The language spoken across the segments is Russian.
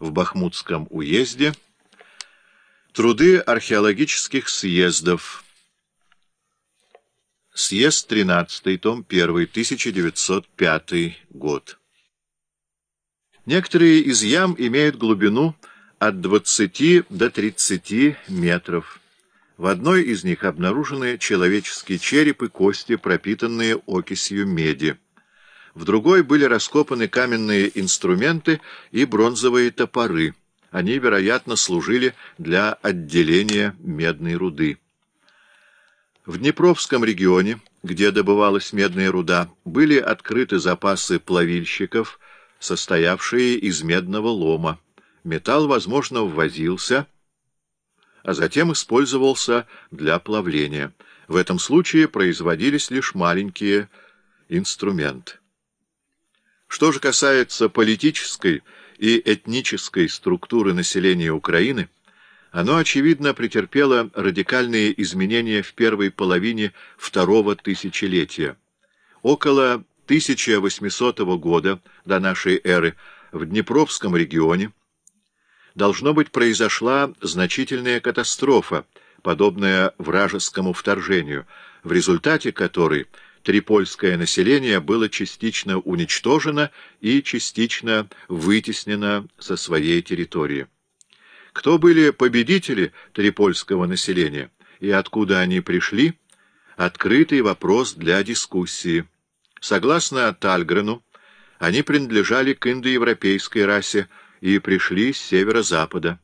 в Бахмутском уезде, труды археологических съездов, съезд 13, том 1, 1905 год. Некоторые из ям имеют глубину от 20 до 30 метров. В одной из них обнаружены человеческие череп и кости, пропитанные окисью меди. В другой были раскопаны каменные инструменты и бронзовые топоры. Они, вероятно, служили для отделения медной руды. В Днепровском регионе, где добывалась медная руда, были открыты запасы плавильщиков, состоявшие из медного лома. Металл, возможно, ввозился, а затем использовался для плавления. В этом случае производились лишь маленькие инструменты. Что же касается политической и этнической структуры населения Украины, оно, очевидно, претерпело радикальные изменения в первой половине второго тысячелетия. Около 1800 года до нашей эры в Днепровском регионе должно быть произошла значительная катастрофа, подобная вражескому вторжению, в результате которой трипольское население было частично уничтожено и частично вытеснено со своей территории. Кто были победители трипольского населения и откуда они пришли – открытый вопрос для дискуссии. Согласно Тальгрену, они принадлежали к индоевропейской расе и пришли с северо-запада.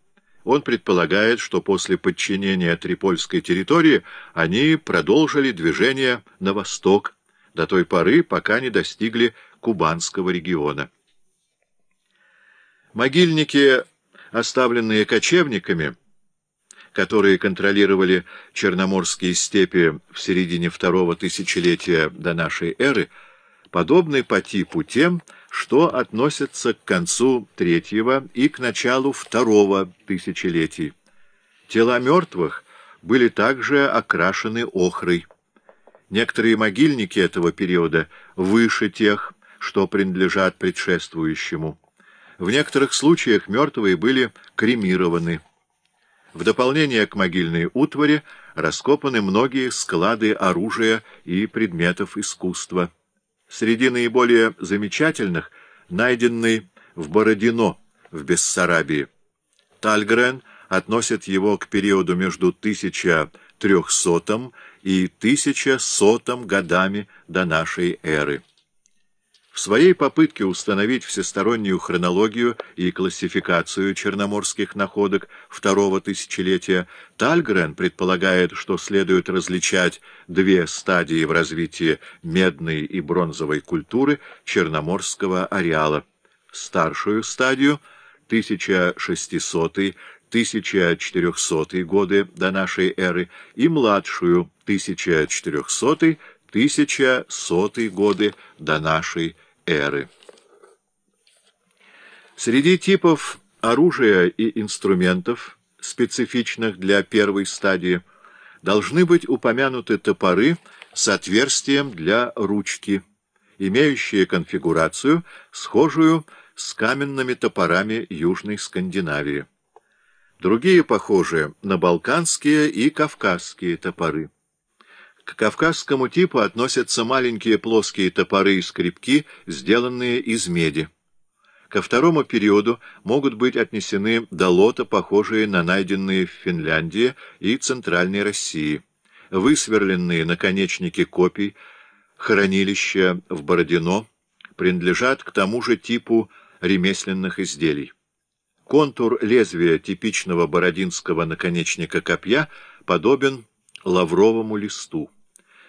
Он предполагает, что после подчинения Трипольской территории они продолжили движение на восток, до той поры, пока не достигли Кубанского региона. Могильники, оставленные кочевниками, которые контролировали Черноморские степи в середине второго тысячелетия до нашей эры, подобны по типу тем, что относятся к концу третьего и к началу второго тысячелетий. Тела мертвых были также окрашены охрой. Некоторые могильники этого периода выше тех, что принадлежат предшествующему. В некоторых случаях мертвые были кремированы. В дополнение к могильной утвари раскопаны многие склады оружия и предметов искусства. Среди наиболее замечательных найденный в Бородино в Бессарабии. Тальгрен относит его к периоду между 1300 и 1100 годами до нашей эры. В своей попытке установить всестороннюю хронологию и классификацию черноморских находок второго тысячелетия, Тальгрен предполагает, что следует различать две стадии в развитии медной и бронзовой культуры черноморского ареала. Старшую стадию 1600-1400 годы до нашей эры и младшую 1400-1100 годы до нашей эры эры. Среди типов оружия и инструментов, специфичных для первой стадии, должны быть упомянуты топоры с отверстием для ручки, имеющие конфигурацию, схожую с каменными топорами Южной Скандинавии. Другие похожи на балканские и кавказские топоры. К кавказскому типу относятся маленькие плоские топоры и скребки, сделанные из меди. Ко второму периоду могут быть отнесены долота, похожие на найденные в Финляндии и Центральной России, высверленные наконечники копий, хранилища в Бородино, принадлежат к тому же типу ремесленных изделий. Контур лезвия типичного бородинского наконечника копья подобен лавровому листу.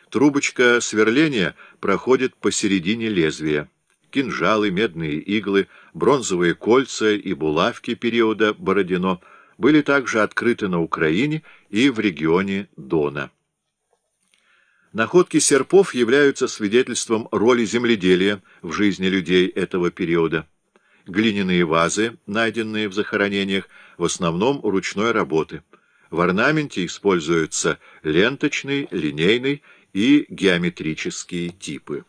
Трубочка сверления проходит посередине лезвия. Кинжалы, медные иглы, бронзовые кольца и булавки периода Бородино были также открыты на Украине и в регионе Дона. Находки серпов являются свидетельством роли земледелия в жизни людей этого периода. Глиняные вазы, найденные в захоронениях, в основном ручной работы. В орнаменте используются ленточный, линейный и геометрические типы.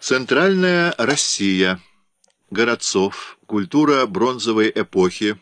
Центральная Россия. городцов, культура бронзовой эпохи